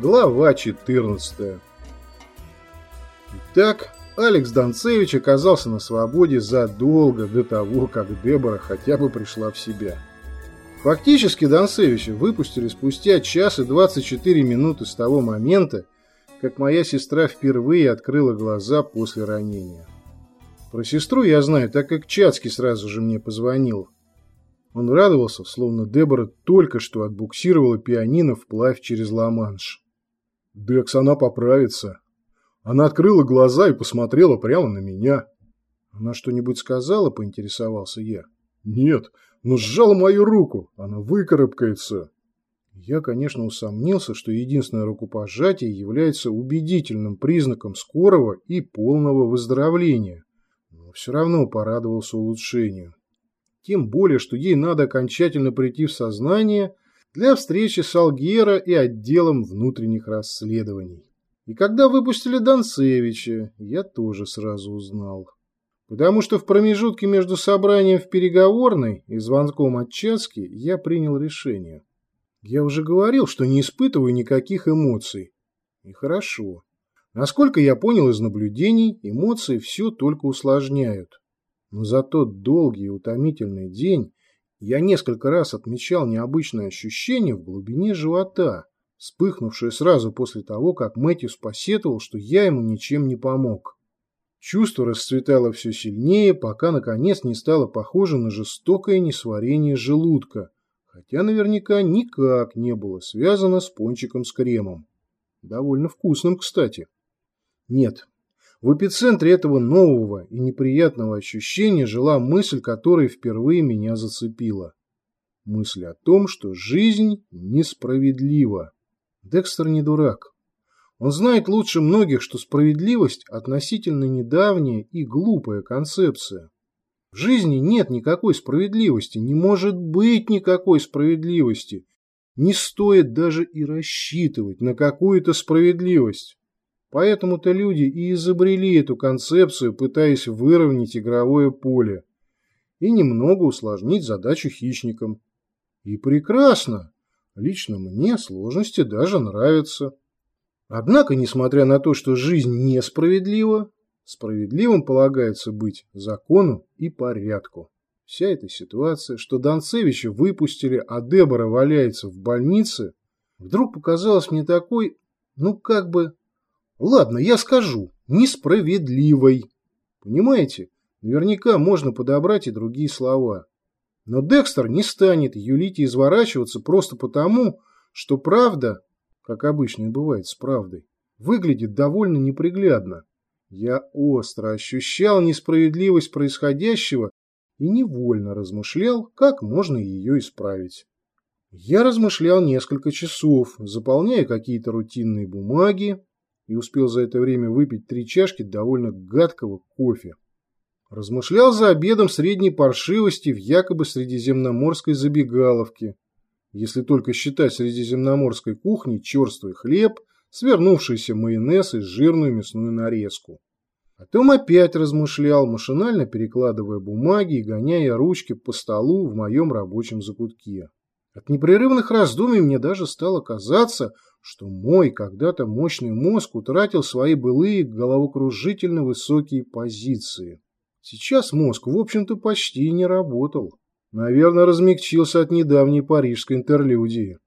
Глава 14 Итак, Алекс Донцевич оказался на свободе задолго до того, как Дебора хотя бы пришла в себя. Фактически Донцевича выпустили спустя час и 24 минуты с того момента, как моя сестра впервые открыла глаза после ранения. Про сестру я знаю, так как Чацкий сразу же мне позвонил. Он радовался, словно Дебора только что отбуксировала пианино вплавь через Ла-Манш. Декс, она поправится. Она открыла глаза и посмотрела прямо на меня. Она что-нибудь сказала, поинтересовался я. Нет, но сжала мою руку. Она выкарабкается. Я, конечно, усомнился, что единственное рукопожатие является убедительным признаком скорого и полного выздоровления, но все равно порадовался улучшению. Тем более, что ей надо окончательно прийти в сознание – для встречи с Алгера и отделом внутренних расследований. И когда выпустили Донцевича, я тоже сразу узнал. Потому что в промежутке между собранием в переговорной и звонком от Чацки я принял решение. Я уже говорил, что не испытываю никаких эмоций. И хорошо. Насколько я понял из наблюдений, эмоции все только усложняют. Но за тот долгий и утомительный день я несколько раз отмечал необычное ощущение в глубине живота, вспыхнувшее сразу после того, как Мэтьюс посетовал, что я ему ничем не помог. Чувство расцветало все сильнее, пока наконец не стало похоже на жестокое несварение желудка, хотя наверняка никак не было связано с пончиком с кремом. Довольно вкусным, кстати. Нет, в эпицентре этого нового и неприятного ощущения жила мысль, которая впервые меня зацепила. Мысль о том, что жизнь несправедлива. Декстер не дурак. Он знает лучше многих, что справедливость относительно недавняя и глупая концепция. В жизни нет никакой справедливости, не может быть никакой справедливости. Не стоит даже и рассчитывать на какую-то справедливость. Поэтому-то люди и изобрели эту концепцию, пытаясь выровнять игровое поле и немного усложнить задачу хищникам. И прекрасно. Лично мне сложности даже нравятся. Однако, несмотря на то, что жизнь несправедлива, справедливым полагается быть закону и порядку. Вся эта ситуация, что Донцевича выпустили, а Дебора валяется в больнице, вдруг показалась мне такой, ну как бы Ладно, я скажу. Несправедливой. Понимаете? Наверняка можно подобрать и другие слова. Но Декстер не станет юлить и изворачиваться просто потому, что правда, как обычно и бывает с правдой, выглядит довольно неприглядно. Я остро ощущал несправедливость происходящего и невольно размышлял, как можно ее исправить. Я размышлял несколько часов, заполняя какие-то рутинные бумаги, и успел за это время выпить три чашки довольно гадкого кофе. Размышлял за обедом средней паршивости в якобы средиземноморской забегаловке, если только считать средиземноморской кухней черствый хлеб, свернувшийся майонез и жирную мясную нарезку. Потом опять размышлял, машинально перекладывая бумаги и гоняя ручки по столу в моем рабочем закутке. От непрерывных раздумий мне даже стало казаться, что мой когда-то мощный мозг утратил свои былые головокружительно высокие позиции. Сейчас мозг, в общем-то, почти не работал. Наверное, размягчился от недавней парижской интерлюдии.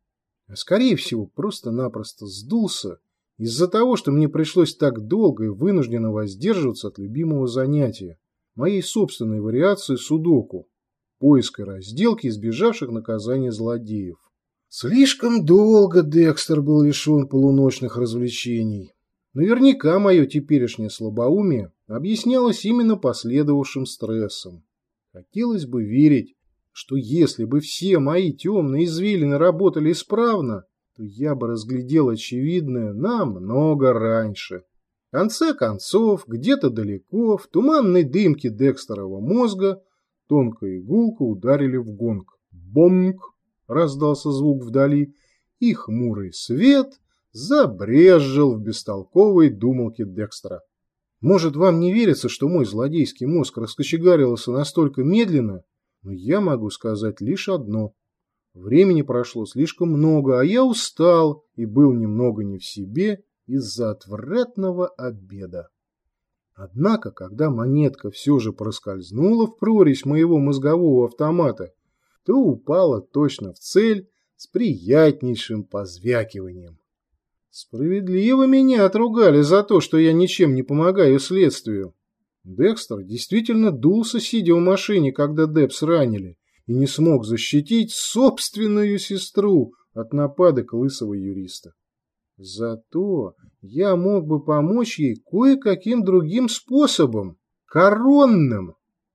А скорее всего, просто-напросто сдулся из-за того, что мне пришлось так долго и вынужденно воздерживаться от любимого занятия, моей собственной вариации судоку, поиска разделки избежавших наказания злодеев. Слишком долго Декстер был лишен полуночных развлечений. Наверняка мое теперешнее слабоумие объяснялось именно последовавшим стрессом. Хотелось бы верить, что если бы все мои темные извилины работали исправно, то я бы разглядел очевидное намного раньше. В конце концов, где-то далеко, в туманной дымке Декстерова мозга, тонко и гулко ударили в гонг. Бонг! Раздался звук вдали, и хмурый свет забрезжил в бестолковой думалке Декстера. Может, вам не верится, что мой злодейский мозг раскочегарился настолько медленно, но я могу сказать лишь одно. Времени прошло слишком много, а я устал и был немного не в себе из-за отвратного обеда. Однако, когда монетка все же проскользнула в прорезь моего мозгового автомата, то упала точно в цель с приятнейшим позвякиванием. Справедливо меня отругали за то, что я ничем не помогаю следствию. Декстер действительно дулся, сидя в машине, когда Депс ранили, и не смог защитить собственную сестру от нападок лысого юриста. Зато я мог бы помочь ей кое-каким другим способом, коронным.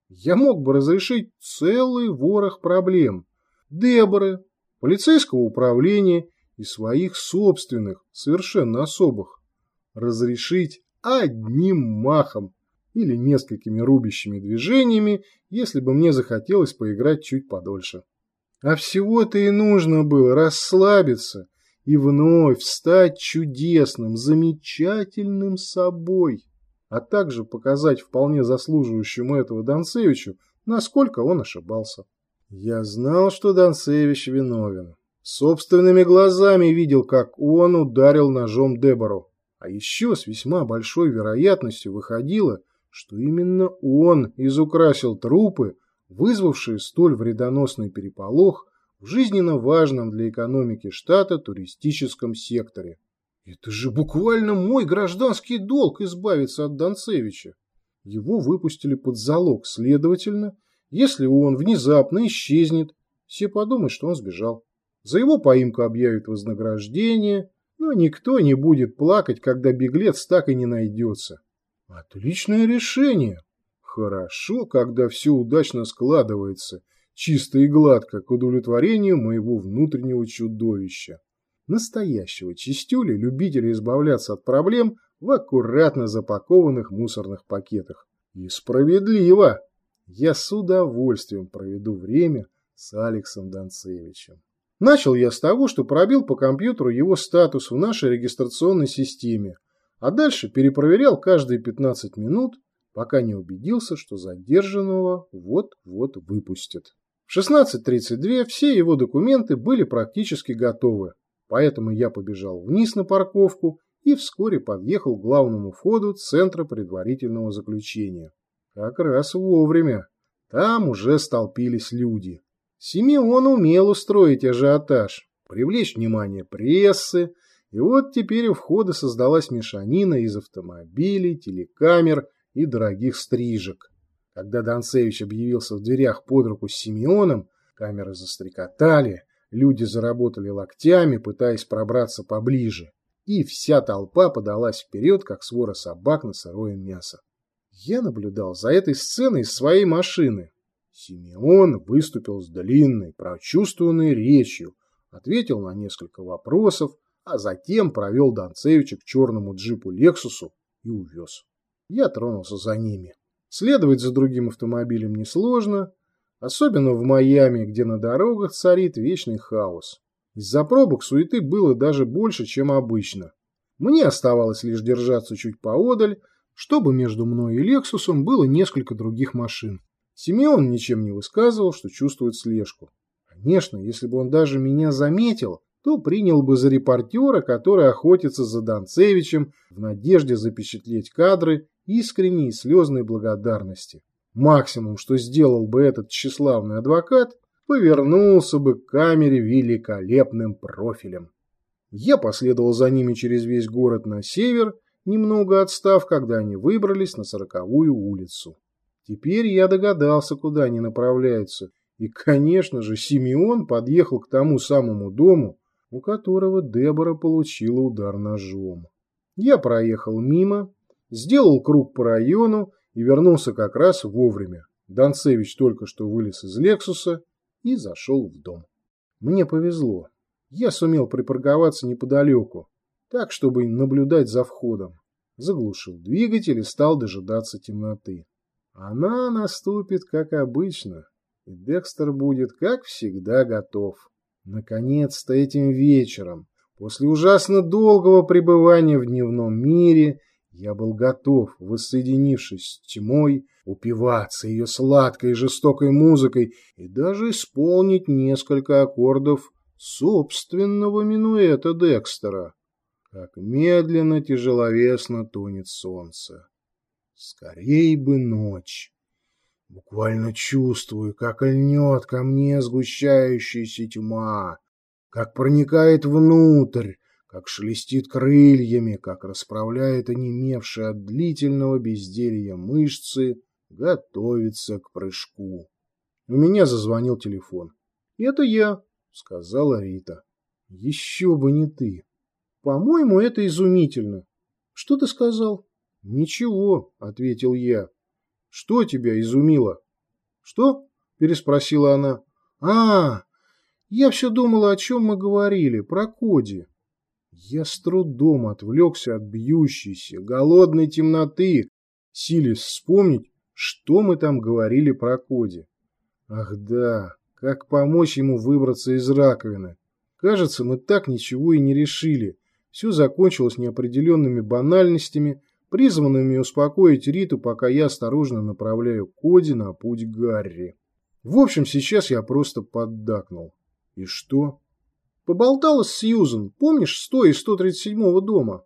Я мог бы разрешить целый ворох проблем. Деборы, полицейского управления и своих собственных, совершенно особых. Разрешить одним махом или несколькими рубящими движениями, если бы мне захотелось поиграть чуть подольше. А всего-то и нужно было расслабиться и вновь стать чудесным, замечательным собой, а также показать вполне заслуживающему этого Донцевичу, насколько он ошибался. Я знал, что Донцевич виновен. Собственными глазами видел, как он ударил ножом Дебору. А еще с весьма большой вероятностью выходило, что именно он изукрасил трупы, вызвавшие столь вредоносный переполох в жизненно важном для экономики штата туристическом секторе. Это же буквально мой гражданский долг избавиться от Донцевича. Его выпустили под залог, следовательно, если он внезапно исчезнет, все подумают, что он сбежал. За его поимку объявят вознаграждение, но никто не будет плакать, когда беглец так и не найдется. Отличное решение. Хорошо, когда все удачно складывается, чисто и гладко, к удовлетворению моего внутреннего чудовища. Настоящего чистюли, любителя избавляться от проблем в аккуратно запакованных мусорных пакетах. И справедливо. Я с удовольствием проведу время с Алексом Донцевичем. Начал я с того, что пробил по компьютеру его статус в нашей регистрационной системе, а дальше перепроверял каждые 15 минут, пока не убедился, что задержанного вот-вот выпустят. В 16.32 все его документы были практически готовы, поэтому я побежал вниз на парковку и вскоре подъехал к главному входу Центра предварительного заключения. Как раз вовремя. Там уже столпились люди. Симеон умел устроить ажиотаж, привлечь внимание прессы, и вот теперь у входа создалась мешанина из автомобилей, телекамер и дорогих стрижек. Когда Донцевич объявился в дверях под руку с Симеоном, камеры застрекотали, люди заработали локтями, пытаясь пробраться поближе, и вся толпа подалась вперед, как свора собак на сырое мясо. Я наблюдал за этой сценой из своей машины. Симеон выступил с длинной, прочувствованной речью, ответил на несколько вопросов, а затем провел Донцевича к черному джипу Лексусу и увез. Я тронулся за ними. Следовать за другим автомобилем несложно, особенно в Майами, где на дорогах царит вечный хаос. Из-за пробок суеты было даже больше, чем обычно. Мне оставалось лишь держаться чуть поодаль, чтобы между мной и Лексусом было несколько других машин. Симеон ничем не высказывал, что чувствует слежку. Конечно, если бы он даже меня заметил, то принял бы за репортера, который охотится за Донцевичем в надежде запечатлеть кадры искренней и слезной благодарности. Максимум, что сделал бы этот тщеславный адвокат, повернулся бы к камере великолепным профилем. Я последовал за ними через весь город на север, немного отстав, когда они выбрались на сороковую улицу. Теперь я догадался, куда они направляются, и, конечно же, Симеон подъехал к тому самому дому, у которого Дебора получила удар ножом. Я проехал мимо, сделал круг по району и вернулся как раз вовремя. Донцевич только что вылез из Лексуса и зашел в дом. Мне повезло. Я сумел припарковаться неподалеку, так, чтобы наблюдать за входом. Заглушил двигатель и стал дожидаться темноты. Она наступит, как обычно, и Декстер будет, как всегда, готов. Наконец-то этим вечером, после ужасно долгого пребывания в дневном мире, я был готов, воссоединившись с тьмой, упиваться ее сладкой и жестокой музыкой и даже исполнить несколько аккордов собственного минуэта Декстера. Как медленно, тяжеловесно тонет солнце. Скорей бы ночь. Буквально чувствую, как льнет ко мне сгущающаяся тьма, как проникает внутрь, как шелестит крыльями, как расправляет онемевшие от длительного безделья мышцы, готовится к прыжку. У меня зазвонил телефон. «Это я», — сказала Рита. «Еще бы не ты. По-моему, это изумительно. Что ты сказал?» «Ничего», — ответил я. «Что тебя изумило?» «Что?» — переспросила она. «А, я все думала, о чем мы говорили, про Коди». Я с трудом отвлекся от бьющейся, голодной темноты, силясь вспомнить, что мы там говорили про Коди. Ах да, как помочь ему выбраться из раковины. Кажется, мы так ничего и не решили. Все закончилось неопределенными банальностями, призванными успокоить Риту, пока я осторожно направляю Коди на путь Гарри. В общем, сейчас я просто поддакнул. И что? Поболтала с Сьюзен, помнишь, 100 из 137-го дома?